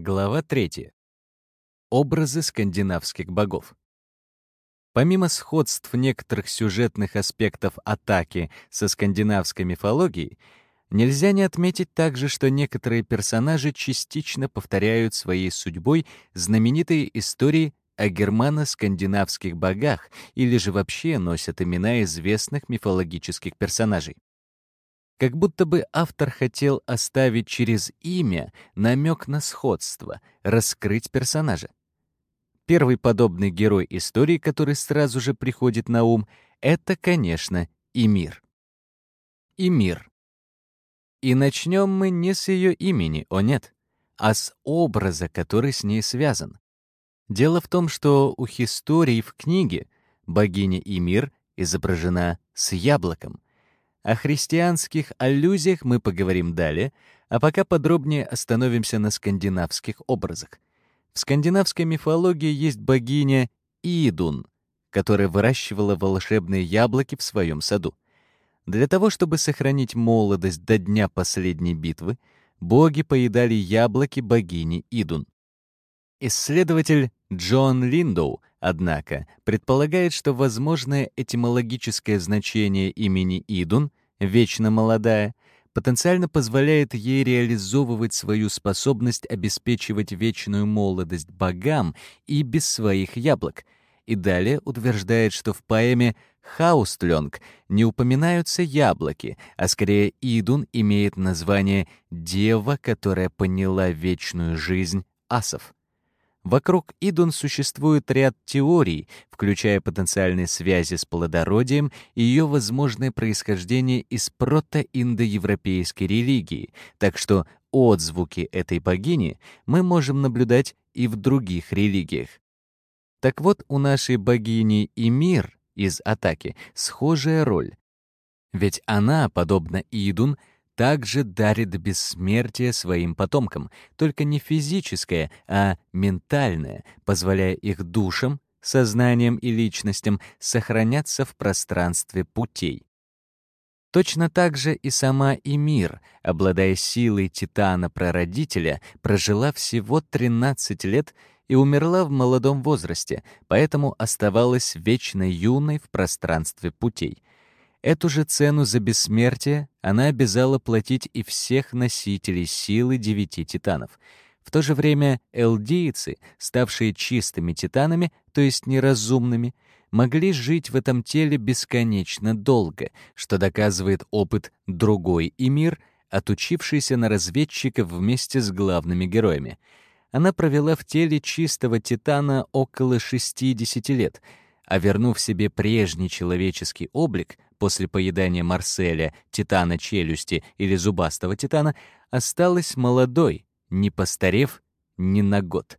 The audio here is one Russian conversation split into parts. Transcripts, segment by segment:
Глава 3. Образы скандинавских богов. Помимо сходств некоторых сюжетных аспектов атаки со скандинавской мифологией, нельзя не отметить также, что некоторые персонажи частично повторяют своей судьбой знаменитые истории о германо-скандинавских богах или же вообще носят имена известных мифологических персонажей. Как будто бы автор хотел оставить через имя намек на сходство, раскрыть персонажа. Первый подобный герой истории, который сразу же приходит на ум, это, конечно, Имир. Имир. И начнем мы не с ее имени, о нет, а с образа, который с ней связан. Дело в том, что у Хистории в книге богиня Имир изображена с яблоком — о христианских аллюзиях мы поговорим далее, а пока подробнее остановимся на скандинавских образах. В скандинавской мифологии есть богиня Идун, которая выращивала волшебные яблоки в своем саду. Для того, чтобы сохранить молодость до дня последней битвы, боги поедали яблоки богини Идун. Исследователь Джон Линдоу, однако, предполагает, что возможное этимологическое значение имени Идун вечно молодая, потенциально позволяет ей реализовывать свою способность обеспечивать вечную молодость богам и без своих яблок. И далее утверждает, что в поэме «Хаустлёнг» не упоминаются яблоки, а скорее Идун имеет название «дева, которая поняла вечную жизнь асов». Вокруг Идун существует ряд теорий, включая потенциальные связи с плодородием и ее возможное происхождение из протоиндоевропейской религии, так что отзвуки этой богини мы можем наблюдать и в других религиях. Так вот, у нашей богини Имир из «Атаки» схожая роль. Ведь она, подобно Идун, также дарит бессмертие своим потомкам, только не физическое, а ментальное, позволяя их душам, сознанием и личностям сохраняться в пространстве путей. Точно так же и сама Эмир, обладая силой Титана-прародителя, прожила всего 13 лет и умерла в молодом возрасте, поэтому оставалась вечно юной в пространстве путей — Эту же цену за бессмертие она обязала платить и всех носителей силы девяти титанов. В то же время элдийцы, ставшие чистыми титанами, то есть неразумными, могли жить в этом теле бесконечно долго, что доказывает опыт другой Эмир, отучившийся на разведчиков вместе с главными героями. Она провела в теле чистого титана около 60 лет, а вернув себе прежний человеческий облик — после поедания Марселя, титана челюсти или зубастого титана, осталась молодой, не постарев ни на год.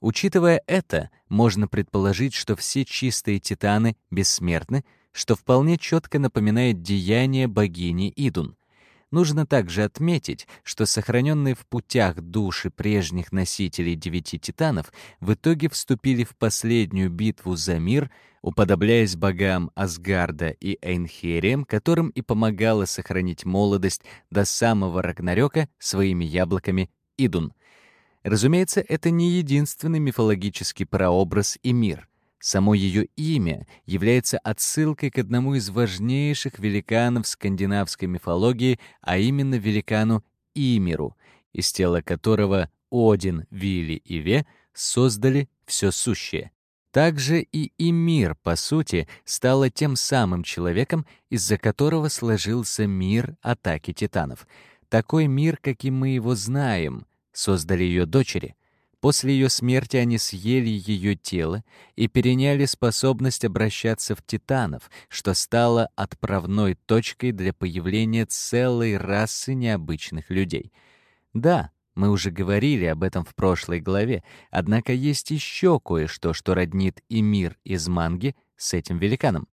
Учитывая это, можно предположить, что все чистые титаны бессмертны, что вполне четко напоминает деяние богини Идун — Нужно также отметить, что сохраненные в путях души прежних носителей девяти титанов в итоге вступили в последнюю битву за мир, уподобляясь богам Асгарда и Эйнхерием, которым и помогала сохранить молодость до самого Рагнарёка своими яблоками Идун. Разумеется, это не единственный мифологический прообраз и мир — Само ее имя является отсылкой к одному из важнейших великанов скандинавской мифологии, а именно великану Имиру, из тела которого Один, Вили и Ве создали все сущее. Также и Имир, по сути, стала тем самым человеком, из-за которого сложился мир атаки титанов. Такой мир, каким мы его знаем, создали ее дочери — После ее смерти они съели ее тело и переняли способность обращаться в титанов, что стало отправной точкой для появления целой расы необычных людей. Да, мы уже говорили об этом в прошлой главе, однако есть еще кое-что, что роднит и мир из манги с этим великаном.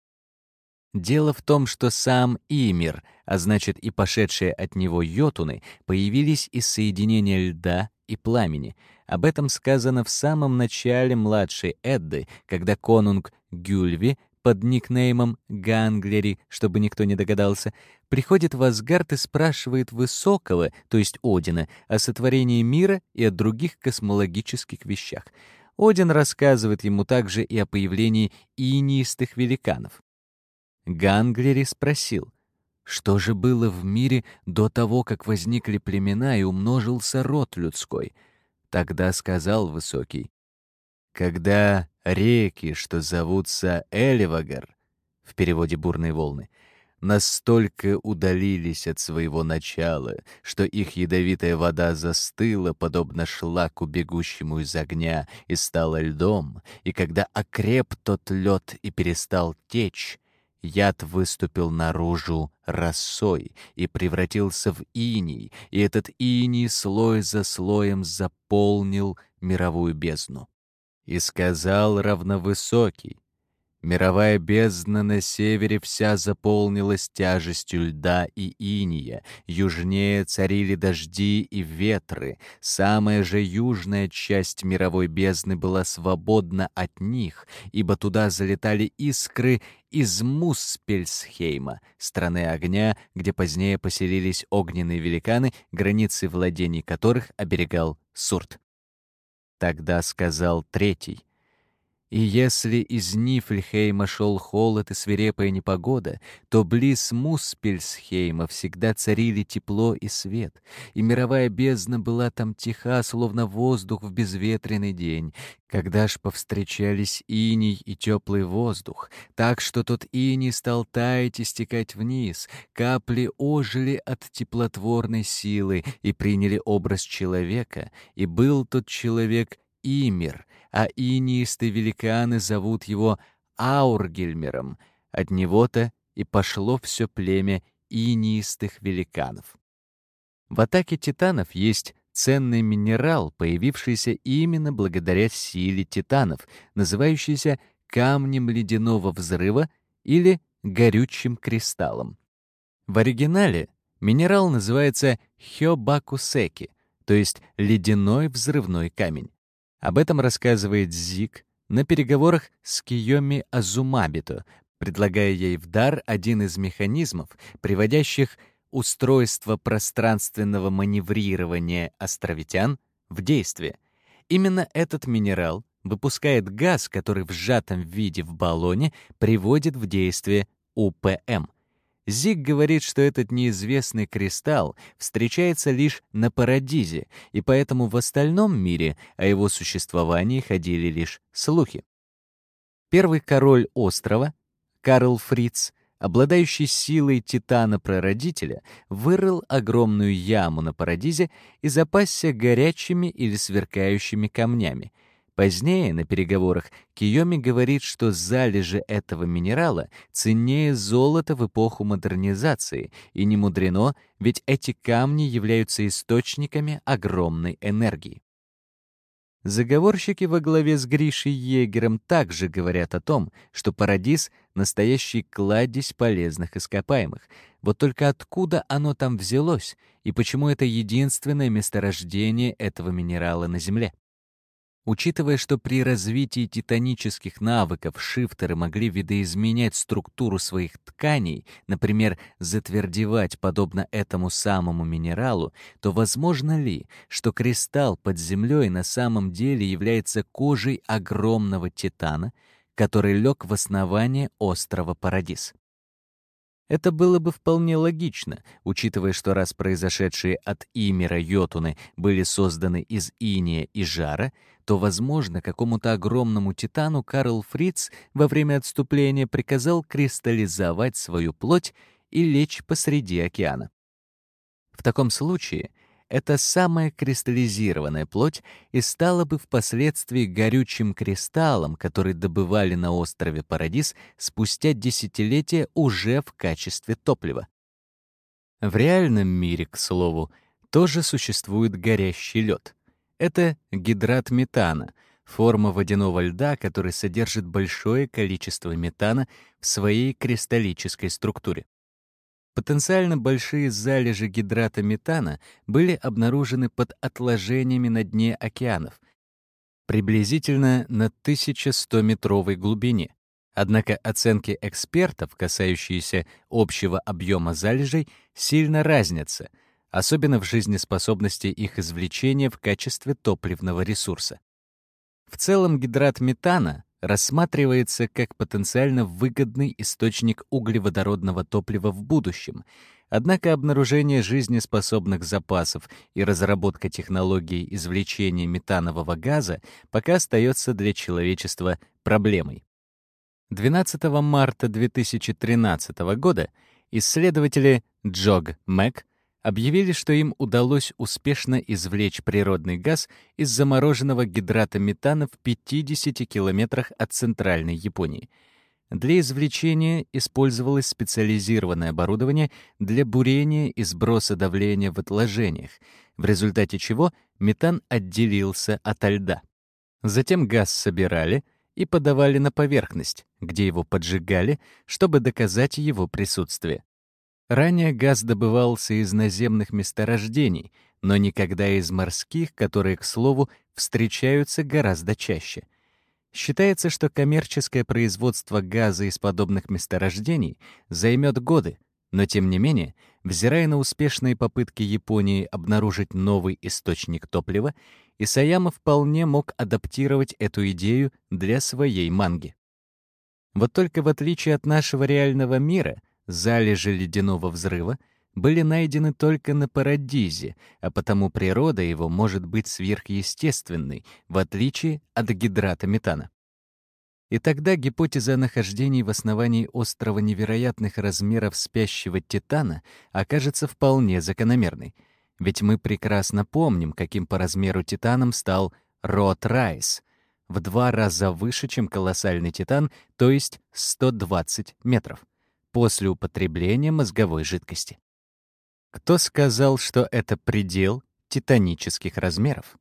Дело в том, что сам Имир, а значит и пошедшие от него йотуны, появились из соединения льда и пламени — об этом сказано в самом начале младшей Эдды, когда конунг Гюльви под никнеймом Ганглери, чтобы никто не догадался, приходит в Асгард и спрашивает Высокого, то есть Одина, о сотворении мира и о других космологических вещах. Один рассказывает ему также и о появлении инистых великанов. Ганглери спросил, что же было в мире до того, как возникли племена и умножился род людской? Тогда сказал Высокий, когда реки, что зовутся Элевагар, в переводе «бурные волны», настолько удалились от своего начала, что их ядовитая вода застыла, подобно шлаку, бегущему из огня, и стала льдом, и когда окреп тот лед и перестал течь, Яд выступил наружу росой и превратился в иней, и этот иней слой за слоем заполнил мировую бездну. И сказал равновысокий, Мировая бездна на севере вся заполнилась тяжестью льда и иния, южнее царили дожди и ветры, самая же южная часть мировой бездны была свободна от них, ибо туда залетали искры из Муспельсхейма, страны огня, где позднее поселились огненные великаны, границы владений которых оберегал Сурт. Тогда сказал третий, и если из Нифльхейма шел холод и свирепая непогода, то близ Муспельсхейма всегда царили тепло и свет, и мировая бездна была там тиха, словно воздух в безветренный день, когда ж повстречались иней и теплый воздух, так что тот иней стал таять и стекать вниз, капли ожили от теплотворной силы и приняли образ человека, и был тот человек Имир, а инистые великаны зовут его Аургельмером. От него-то и пошло все племя инистых великанов. В атаке титанов есть ценный минерал, появившийся именно благодаря силе титанов, называющийся камнем ледяного взрыва или горючим кристаллом. В оригинале минерал называется хёбакусеки, то есть ледяной взрывной камень. Об этом рассказывает Зик на переговорах с Киоми Азумабито, предлагая ей в дар один из механизмов, приводящих устройство пространственного маневрирования островитян в действие. Именно этот минерал выпускает газ, который в сжатом виде в баллоне приводит в действие УПМ — Зиг говорит, что этот неизвестный кристалл встречается лишь на Парадизе, и поэтому в остальном мире о его существовании ходили лишь слухи. Первый король острова, Карл Фриц, обладающий силой титана-прародителя, вырыл огромную яму на Парадизе и запасся горячими или сверкающими камнями — Позднее на переговорах Киоми говорит, что залежи этого минерала ценнее золота в эпоху модернизации, и не мудрено, ведь эти камни являются источниками огромной энергии. Заговорщики во главе с Гришей Егером также говорят о том, что Парадис — настоящий кладезь полезных ископаемых. Вот только откуда оно там взялось, и почему это единственное месторождение этого минерала на Земле? Учитывая, что при развитии титанических навыков шифтеры могли видоизменять структуру своих тканей, например, затвердевать подобно этому самому минералу, то возможно ли, что кристалл под землей на самом деле является кожей огромного титана, который лег в основание острова Парадис? Это было бы вполне логично, учитывая, что раз произошедшие от Имера Йотуны были созданы из иния и жара, то, возможно, какому-то огромному титану Карл Фриц во время отступления приказал кристаллизовать свою плоть и лечь посреди океана. В таком случае эта самая кристаллизированная плоть и стала бы впоследствии горючим кристаллом, который добывали на острове Парадис спустя десятилетия уже в качестве топлива. В реальном мире, к слову, тоже существует горящий лед. Это гидрат метана, форма водяного льда, который содержит большое количество метана в своей кристаллической структуре. Потенциально большие залежи гидрата метана были обнаружены под отложениями на дне океанов, приблизительно на 1100-метровой глубине. Однако оценки экспертов, касающиеся общего объема залежей, сильно разнятся, особенно в жизнеспособности их извлечения в качестве топливного ресурса. В целом гидрат метана рассматривается как потенциально выгодный источник углеводородного топлива в будущем, однако обнаружение жизнеспособных запасов и разработка технологий извлечения метанового газа пока остается для человечества проблемой. 12 марта 2013 года исследователи Джог Мэг объявили, что им удалось успешно извлечь природный газ из замороженного гидрата метана в 50 километрах от центральной Японии. Для извлечения использовалось специализированное оборудование для бурения и сброса давления в отложениях, в результате чего метан отделился от льда. Затем газ собирали и подавали на поверхность, где его поджигали, чтобы доказать его присутствие. Ранее газ добывался из наземных месторождений, но никогда из морских, которые, к слову, встречаются гораздо чаще. Считается, что коммерческое производство газа из подобных месторождений займет годы, но тем не менее, взирая на успешные попытки Японии обнаружить новый источник топлива, Исаяма вполне мог адаптировать эту идею для своей манги. Вот только в отличие от нашего реального мира, Залежи ледяного взрыва были найдены только на Парадизе, а потому природа его может быть сверхъестественной, в отличие от гидрата метана. И тогда гипотеза о нахождении в основании острова невероятных размеров спящего Титана окажется вполне закономерной. Ведь мы прекрасно помним, каким по размеру Титаном стал Рот Райс — в два раза выше, чем колоссальный Титан, то есть 120 метров после употребления мозговой жидкости. Кто сказал, что это предел титанических размеров?